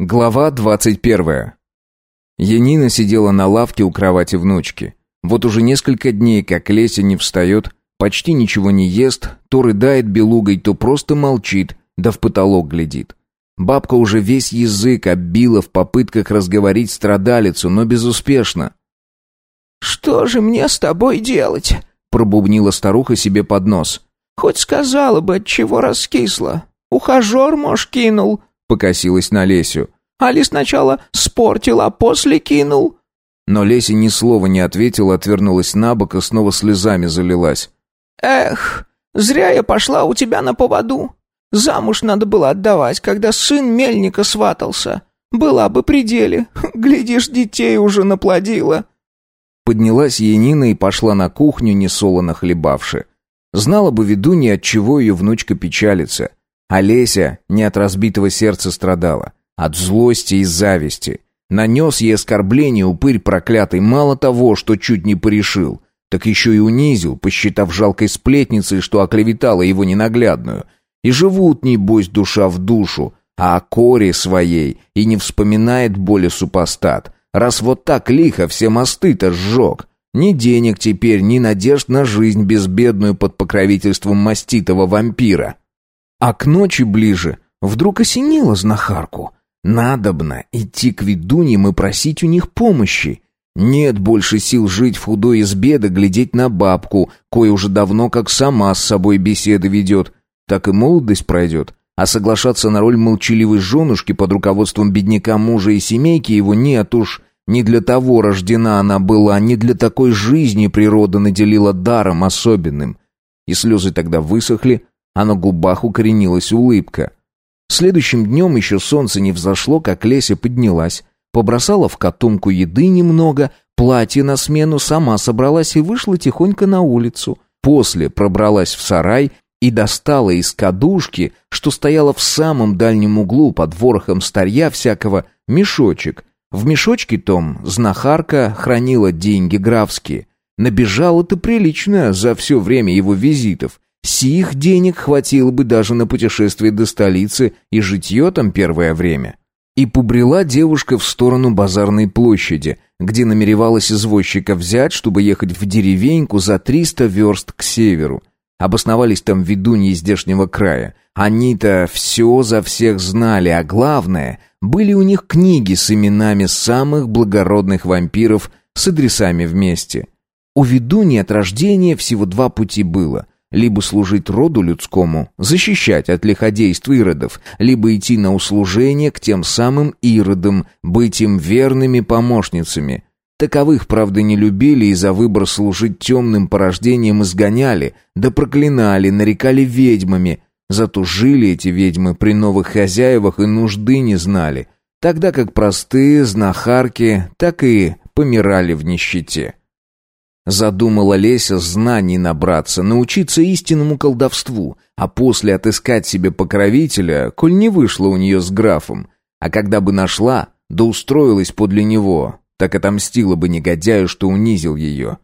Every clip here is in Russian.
Глава двадцать первая. Янина сидела на лавке у кровати внучки. Вот уже несколько дней, как Леся не встает, почти ничего не ест, то рыдает белугой, то просто молчит, да в потолок глядит. Бабка уже весь язык оббила в попытках разговорить страдалицу, но безуспешно. «Что же мне с тобой делать?» пробубнила старуха себе под нос. «Хоть сказала бы, от чего раскисла. Ухажер, мож, кинул покосилась на Лесю. «Али сначала спортил, а после кинул?» Но Леся ни слова не ответила, отвернулась на бок и снова слезами залилась. «Эх, зря я пошла у тебя на поводу. Замуж надо было отдавать, когда сын мельника сватался. Была бы при деле. Глядишь, детей уже наплодила». Поднялась Янина и пошла на кухню, несолоно хлебавши. Знала бы ведунья, от чего ее внучка печалится. Олеся не от разбитого сердца страдала, от злости и зависти. Нанес ей оскорбление упырь проклятый, мало того, что чуть не порешил, так еще и унизил, посчитав жалкой сплетницей, что оклеветала его ненаглядную. И живут, небось, душа в душу, а о коре своей и не вспоминает боли супостат, раз вот так лихо все мосты-то сжег. Ни денег теперь, ни надежд на жизнь безбедную под покровительством маститого вампира. А к ночи ближе вдруг осенило знахарку. Надобно идти к ведуньям и просить у них помощи. Нет больше сил жить в худой избе да глядеть на бабку, кое уже давно как сама с собой беседы ведет. Так и молодость пройдет. А соглашаться на роль молчаливой женушки под руководством бедняка мужа и семейки его нет уж. Не для того рождена она была, не для такой жизни природа наделила даром особенным. И слезы тогда высохли, а на губах укоренилась улыбка. Следующим днем еще солнце не взошло, как Леся поднялась, побросала в котомку еды немного, платье на смену, сама собралась и вышла тихонько на улицу. После пробралась в сарай и достала из кадушки, что стояла в самом дальнем углу под ворохом старья всякого, мешочек. В мешочке том знахарка хранила деньги графские. Набежала-то прилично за все время его визитов. Сих денег хватило бы даже на путешествие до столицы и житье там первое время. И побрела девушка в сторону базарной площади, где намеревалась извозчика взять, чтобы ехать в деревеньку за триста верст к северу. Обосновались там ведуньи здешнего края. Они-то все за всех знали, а главное, были у них книги с именами самых благородных вампиров с адресами вместе. У ведуньи от рождения всего два пути было — либо служить роду людскому, защищать от лиходейств иродов, либо идти на услужение к тем самым иродам, быть им верными помощницами. Таковых, правда, не любили и за выбор служить темным порождением изгоняли, да проклинали, нарекали ведьмами. Зато жили эти ведьмы при новых хозяевах и нужды не знали, тогда как простые знахарки так и помирали в нищете. Задумала Леся знаний набраться, научиться истинному колдовству, а после отыскать себе покровителя, коль не вышло у нее с графом. А когда бы нашла, да устроилась подле него, так отомстила бы негодяю, что унизил ее.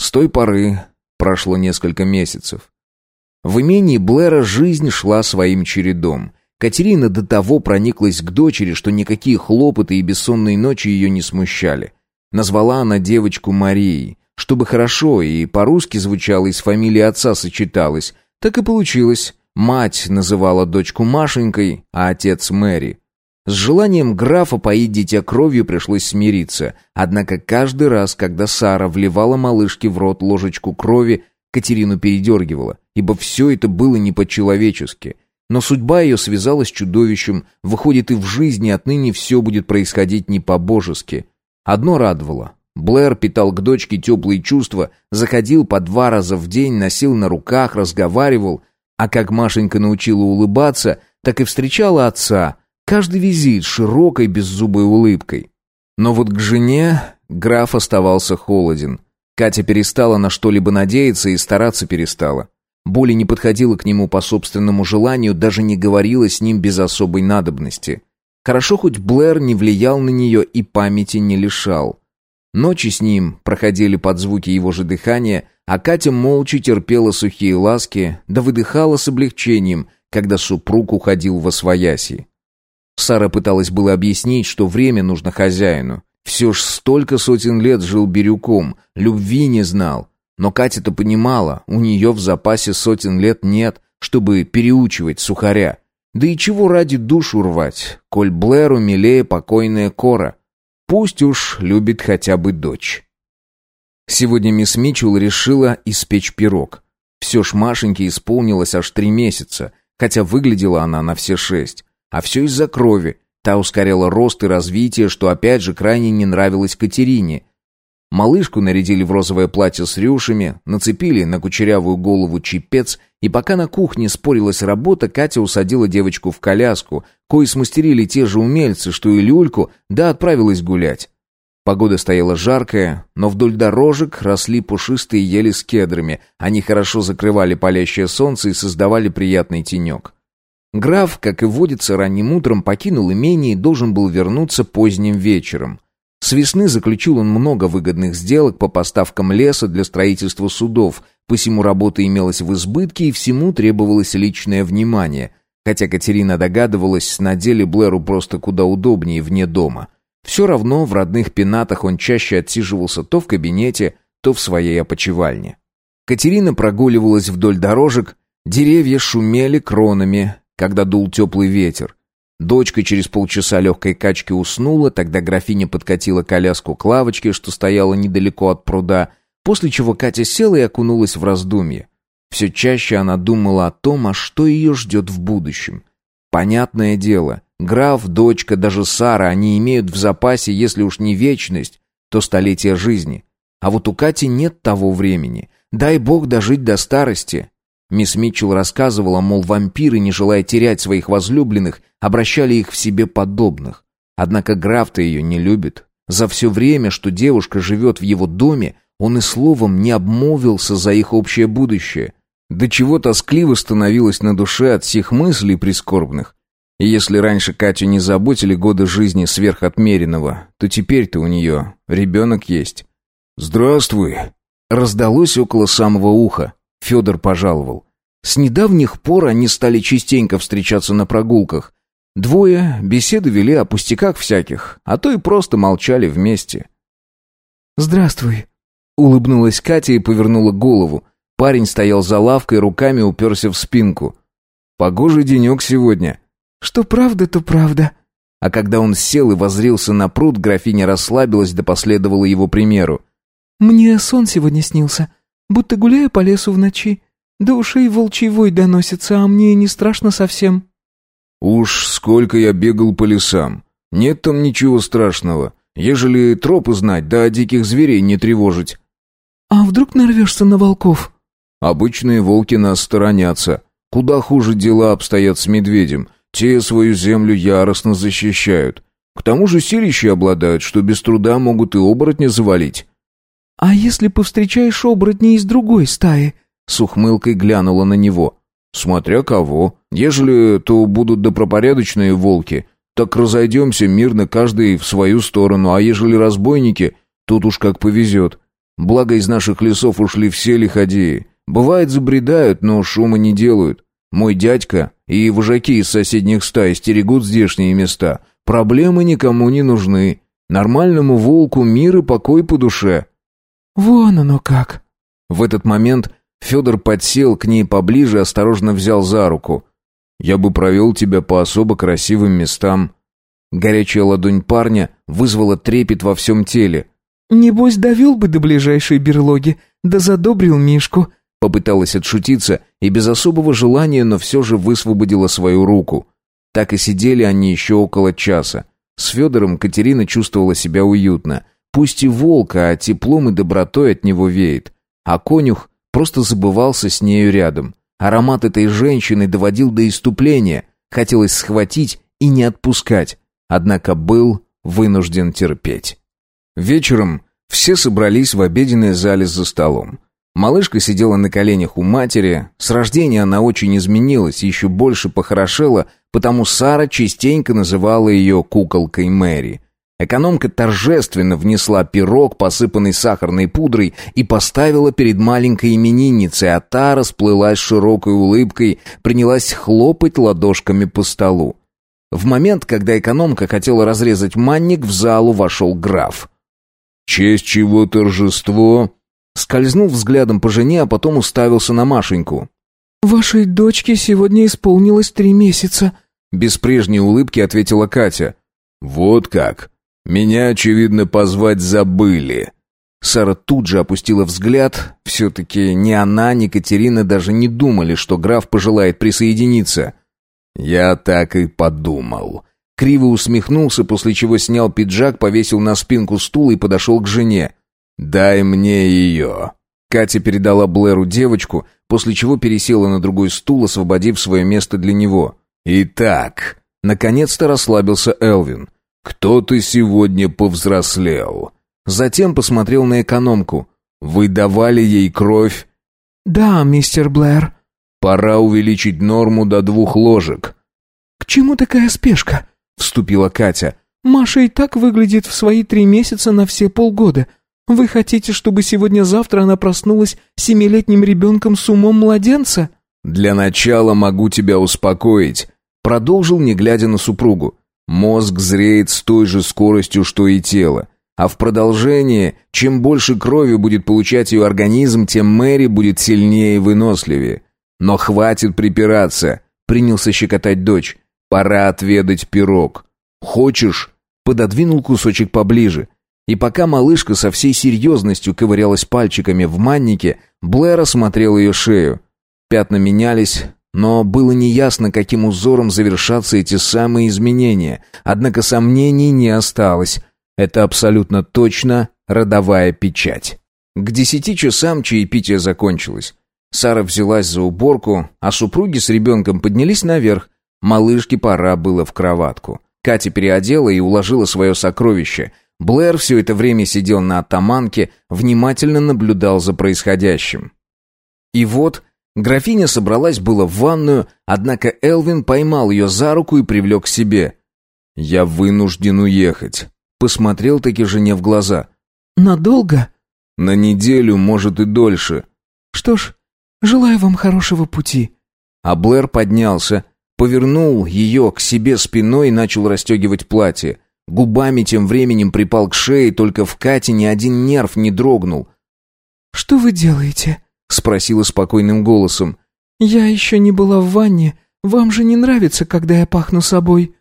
С той поры прошло несколько месяцев. В имении Блэра жизнь шла своим чередом. Катерина до того прониклась к дочери, что никакие хлопоты и бессонные ночи ее не смущали. Назвала она девочку Марией, чтобы хорошо и по-русски звучало и с фамилией отца сочеталось. Так и получилось. Мать называла дочку Машенькой, а отец Мэри. С желанием графа поить дитя кровью пришлось смириться. Однако каждый раз, когда Сара вливала малышке в рот ложечку крови, Катерину передергивала, ибо все это было не по-человечески. Но судьба ее связалась с чудовищем, выходит и в жизни отныне все будет происходить не по-божески. Одно радовало, Блэр питал к дочке теплые чувства, заходил по два раза в день, носил на руках, разговаривал. А как Машенька научила улыбаться, так и встречала отца. Каждый визит широкой беззубой улыбкой. Но вот к жене граф оставался холоден. Катя перестала на что-либо надеяться и стараться перестала. Боли не подходила к нему по собственному желанию, даже не говорила с ним без особой надобности. Хорошо хоть Блэр не влиял на нее и памяти не лишал. Ночи с ним проходили под звуки его же дыхания, а Катя молча терпела сухие ласки, да выдыхала с облегчением, когда супруг уходил во свояси. Сара пыталась было объяснить, что время нужно хозяину. Все ж столько сотен лет жил Бирюком, любви не знал. Но Катя-то понимала, у нее в запасе сотен лет нет, чтобы переучивать сухаря. Да и чего ради душу рвать, коль Блэру милее покойная Кора. Пусть уж любит хотя бы дочь. Сегодня мисс Митчелл решила испечь пирог. Все ж Машеньке исполнилось аж три месяца, хотя выглядела она на все шесть. А все из-за крови. Та ускоряла рост и развитие, что опять же крайне не нравилось Катерине. Малышку нарядили в розовое платье с рюшами, нацепили на кучерявую голову чепец, и пока на кухне спорилась работа, Катя усадила девочку в коляску, кое смастерили те же умельцы, что и люльку, да отправилась гулять. Погода стояла жаркая, но вдоль дорожек росли пушистые ели с кедрами. Они хорошо закрывали палящее солнце и создавали приятный тенек. Граф, как и водится, ранним утром покинул имение и должен был вернуться поздним вечером. С весны заключил он много выгодных сделок по поставкам леса для строительства судов, посему работа имелась в избытке и всему требовалось личное внимание, хотя Катерина догадывалась, на деле Блэру просто куда удобнее вне дома – все равно в родных пенатах он чаще отсиживался то в кабинете, то в своей опочивальне. Катерина прогуливалась вдоль дорожек, деревья шумели кронами, когда дул теплый ветер. Дочка через полчаса легкой качки уснула, тогда графиня подкатила коляску к лавочке, что стояла недалеко от пруда, после чего Катя села и окунулась в раздумье. Все чаще она думала о том, а что ее ждет в будущем. Понятное дело, Граф, дочка, даже Сара, они имеют в запасе, если уж не вечность, то столетия жизни. А вот у Кати нет того времени. Дай бог дожить до старости. Мисс Митчелл рассказывала, мол, вампиры, не желая терять своих возлюбленных, обращали их в себе подобных. Однако граф-то ее не любит. За все время, что девушка живет в его доме, он и словом не обмолвился за их общее будущее. До чего тоскливо становилось на душе от всех мыслей прискорбных, и если раньше Катю не заботили годы жизни сверхотмеренного, то теперь-то у нее ребенок есть. «Здравствуй!» Раздалось около самого уха. Федор пожаловал. С недавних пор они стали частенько встречаться на прогулках. Двое беседы вели о пустяках всяких, а то и просто молчали вместе. «Здравствуй!» Улыбнулась Катя и повернула голову. Парень стоял за лавкой, руками уперся в спинку. «Погожий денек сегодня», что правда, то правда. А когда он сел и воззрился на пруд, графиня расслабилась да последовала его примеру. Мне сон сегодня снился, будто гуляю по лесу в ночи. До ушей волчий вой доносится, а мне не страшно совсем. Уж сколько я бегал по лесам. Нет там ничего страшного, ежели тропы знать, да диких зверей не тревожить. А вдруг нарвешься на волков? Обычные волки нас сторонятся. Куда хуже дела обстоят с медведем. Те свою землю яростно защищают. К тому же силищи обладают, что без труда могут и оборотня завалить. «А если повстречаешь оборотня из другой стаи?» С ухмылкой глянула на него. «Смотря кого. Ежели то будут добропорядочные волки, так разойдемся мирно каждый в свою сторону, а ежели разбойники, тут уж как повезет. Благо из наших лесов ушли все лиходеи. Бывает, забредают, но шума не делают. Мой дядька и вожаки из соседних стай стерегут здешние места. Проблемы никому не нужны. Нормальному волку мир и покой по душе». «Вон оно как!» В этот момент Федор подсел к ней поближе, осторожно взял за руку. «Я бы провел тебя по особо красивым местам». Горячая ладонь парня вызвала трепет во всем теле. «Небось, довел бы до ближайшей берлоги, да задобрил Мишку», Попыталась отшутиться и без особого желания, но все же высвободила свою руку. Так и сидели они еще около часа. С Федором Катерина чувствовала себя уютно. Пусть и волка, а теплом и добротой от него веет. А конюх просто забывался с нею рядом. Аромат этой женщины доводил до иступления. Хотелось схватить и не отпускать. Однако был вынужден терпеть. Вечером все собрались в обеденной зале за столом. Малышка сидела на коленях у матери. С рождения она очень изменилась еще больше похорошела, потому Сара частенько называла ее куколкой Мэри. Экономка торжественно внесла пирог, посыпанный сахарной пудрой, и поставила перед маленькой именинницей, а та расплылась широкой улыбкой, принялась хлопать ладошками по столу. В момент, когда экономка хотела разрезать манник, в залу вошел граф. «Честь чего торжество?» Скользнул взглядом по жене, а потом уставился на Машеньку. «Вашей дочке сегодня исполнилось три месяца», — без прежней улыбки ответила Катя. «Вот как! Меня, очевидно, позвать забыли». Сара тут же опустила взгляд. Все-таки ни она, ни Катерина даже не думали, что граф пожелает присоединиться. «Я так и подумал». Криво усмехнулся, после чего снял пиджак, повесил на спинку стула и подошел к жене. «Дай мне ее». Катя передала Блэру девочку, после чего пересела на другой стул, освободив свое место для него. «Итак...» Наконец-то расслабился Элвин. «Кто ты сегодня повзрослел?» Затем посмотрел на экономку. «Вы давали ей кровь?» «Да, мистер Блэр». «Пора увеличить норму до двух ложек». «К чему такая спешка?» — вступила Катя. «Маша и так выглядит в свои три месяца на все полгода. Вы хотите, чтобы сегодня-завтра она проснулась семилетним ребенком с умом младенца?» «Для начала могу тебя успокоить», — продолжил, не глядя на супругу. «Мозг зреет с той же скоростью, что и тело. А в продолжение, чем больше крови будет получать ее организм, тем Мэри будет сильнее и выносливее. Но хватит припираться», — принялся щекотать дочь. «Пора отведать пирог. Хочешь?» Пододвинул кусочек поближе. И пока малышка со всей серьезностью ковырялась пальчиками в маннике, Блэр осмотрел ее шею. Пятна менялись, но было неясно, каким узором завершатся эти самые изменения. Однако сомнений не осталось. Это абсолютно точно родовая печать. К десяти часам чаепитие закончилось. Сара взялась за уборку, а супруги с ребенком поднялись наверх. Малышке пора было в кроватку. Катя переодела и уложила свое сокровище — Блэр все это время сидел на атаманке, внимательно наблюдал за происходящим. И вот графиня собралась было в ванную, однако Элвин поймал ее за руку и привлек к себе. «Я вынужден уехать», — посмотрел таки жене в глаза. «Надолго?» «На неделю, может и дольше». «Что ж, желаю вам хорошего пути». А Блэр поднялся, повернул ее к себе спиной и начал расстегивать платье. Губами тем временем припал к шее, только в Кате ни один нерв не дрогнул. «Что вы делаете?» — спросила спокойным голосом. «Я еще не была в ванне. Вам же не нравится, когда я пахну собой?»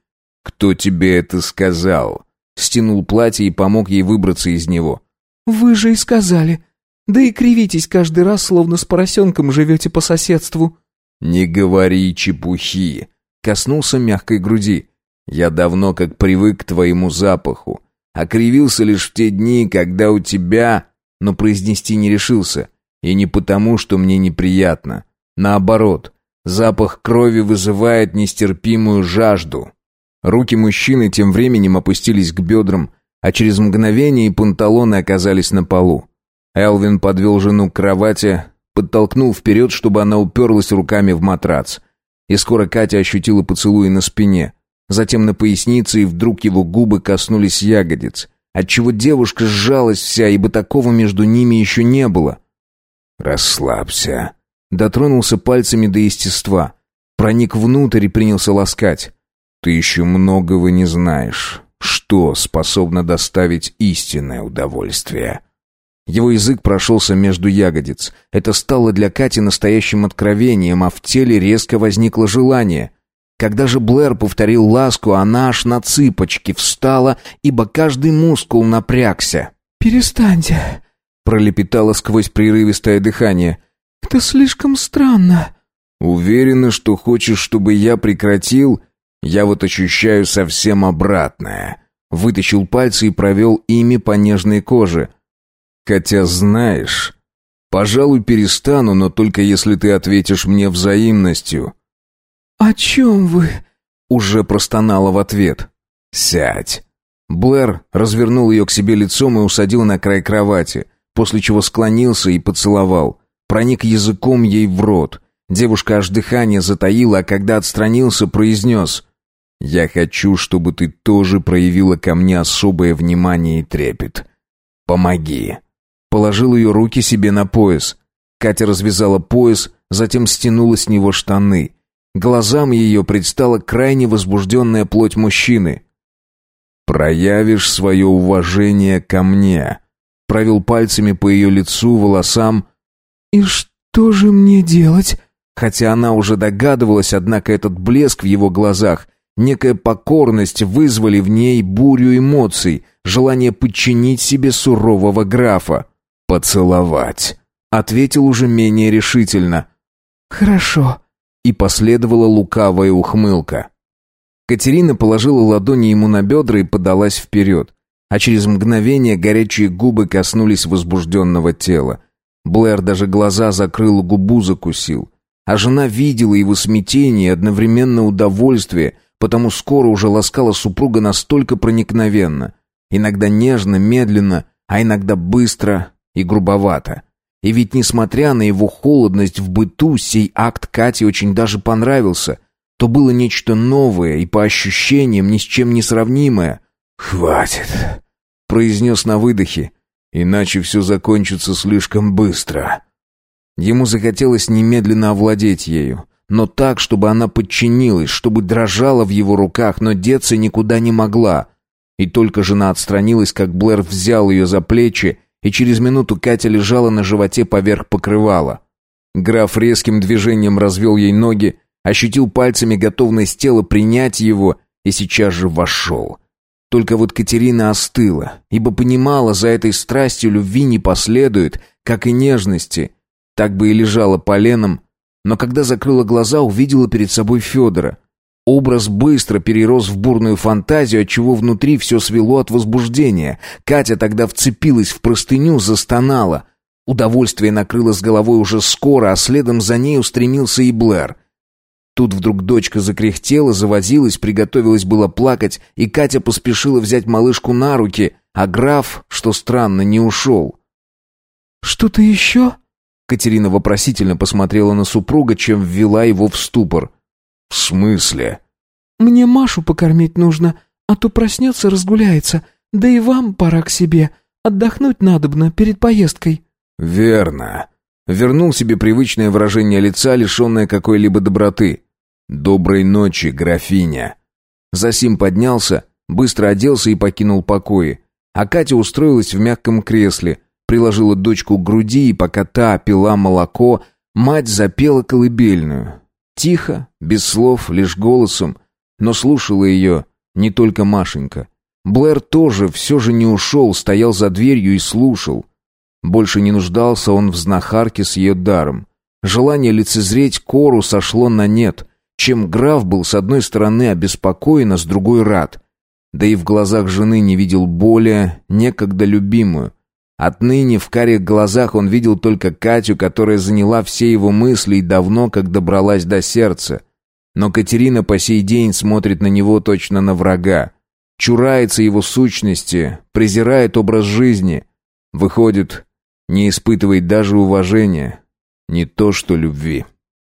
«Кто тебе это сказал?» Стянул платье и помог ей выбраться из него. «Вы же и сказали. Да и кривитесь каждый раз, словно с поросенком живете по соседству». «Не говори чепухи!» Коснулся мягкой груди. Я давно как привык к твоему запаху. Окривился лишь в те дни, когда у тебя... Но произнести не решился. И не потому, что мне неприятно. Наоборот, запах крови вызывает нестерпимую жажду. Руки мужчины тем временем опустились к бедрам, а через мгновение и панталоны оказались на полу. Элвин подвел жену к кровати, подтолкнул вперед, чтобы она уперлась руками в матрац. И скоро Катя ощутила поцелуи на спине затем на пояснице, и вдруг его губы коснулись ягодиц, отчего девушка сжалась вся, ибо такого между ними еще не было. «Расслабься», — дотронулся пальцами до естества, проник внутрь и принялся ласкать. «Ты еще многого не знаешь, что способно доставить истинное удовольствие». Его язык прошелся между ягодиц. Это стало для Кати настоящим откровением, а в теле резко возникло желание. Когда же Блэр повторил ласку, она аж на цыпочки встала, ибо каждый мускул напрягся. «Перестаньте», — пролепетала сквозь прерывистое дыхание. «Это слишком странно». «Уверена, что хочешь, чтобы я прекратил? Я вот ощущаю совсем обратное». Вытащил пальцы и провел ими по нежной коже. «Хотя знаешь...» «Пожалуй, перестану, но только если ты ответишь мне взаимностью». «О чем вы?» Уже простонала в ответ. «Сядь». Блэр развернул ее к себе лицом и усадил на край кровати, после чего склонился и поцеловал. Проник языком ей в рот. Девушка аж дыхание затаила, а когда отстранился, произнес «Я хочу, чтобы ты тоже проявила ко мне особое внимание и трепет. Помоги». Положил ее руки себе на пояс. Катя развязала пояс, затем стянула с него штаны. Глазам ее предстала крайне возбужденная плоть мужчины. «Проявишь свое уважение ко мне», — провел пальцами по ее лицу, волосам. «И что же мне делать?» Хотя она уже догадывалась, однако этот блеск в его глазах, некая покорность вызвали в ней бурю эмоций, желание подчинить себе сурового графа. «Поцеловать», — ответил уже менее решительно. «Хорошо», — и последовала лукавая ухмылка. Катерина положила ладони ему на бедра и подалась вперед, а через мгновение горячие губы коснулись возбужденного тела. Блэр даже глаза закрыл, губу закусил. А жена видела его смятение и одновременно удовольствие, потому скоро уже ласкала супруга настолько проникновенно. Иногда нежно, медленно, а иногда быстро и грубовато. И ведь, несмотря на его холодность в быту, сей акт Кате очень даже понравился — то было нечто новое и по ощущениям ни с чем не сравнимое. «Хватит», — произнес на выдохе, — «иначе все закончится слишком быстро». Ему захотелось немедленно овладеть ею, но так, чтобы она подчинилась, чтобы дрожала в его руках, но деться никуда не могла. И только жена отстранилась, как Блэр взял ее за плечи, и через минуту Катя лежала на животе поверх покрывала. Граф резким движением развел ей ноги, ощутил пальцами готовность тела принять его и сейчас же вошел. Только вот Катерина остыла, ибо понимала, за этой страстью любви не последует, как и нежности. Так бы и лежала поленом, но когда закрыла глаза, увидела перед собой Федора. Образ быстро перерос в бурную фантазию, отчего внутри все свело от возбуждения. Катя тогда вцепилась в простыню, застонала. Удовольствие накрыло с головой уже скоро, а следом за ней устремился и Блэр — Тут вдруг дочка закряхтела, завозилась, приготовилась было плакать, и Катя поспешила взять малышку на руки, а граф, что странно, не ушел. «Что-то еще?» Катерина вопросительно посмотрела на супруга, чем ввела его в ступор. «В смысле?» «Мне Машу покормить нужно, а то проснется, разгуляется. Да и вам пора к себе. Отдохнуть надобно перед поездкой». «Верно». Вернул себе привычное выражение лица, лишенное какой-либо доброты. «Доброй ночи, графиня!» Засим поднялся, быстро оделся и покинул покои. А Катя устроилась в мягком кресле, приложила дочку к груди, и пока та пила молоко, мать запела колыбельную. Тихо, без слов, лишь голосом, но слушала ее не только Машенька. Блэр тоже все же не ушел, стоял за дверью и слушал. Больше не нуждался он в знахарке с ее даром. Желание лицезреть Кору сошло на нет — чем граф был с одной стороны обеспокоен, а с другой рад. Да и в глазах жены не видел боли, некогда любимую. Отныне в карих глазах он видел только Катю, которая заняла все его мысли и давно как добралась до сердца. Но Катерина по сей день смотрит на него точно на врага. Чурается его сущности, презирает образ жизни. Выходит, не испытывает даже уважения, не то что любви.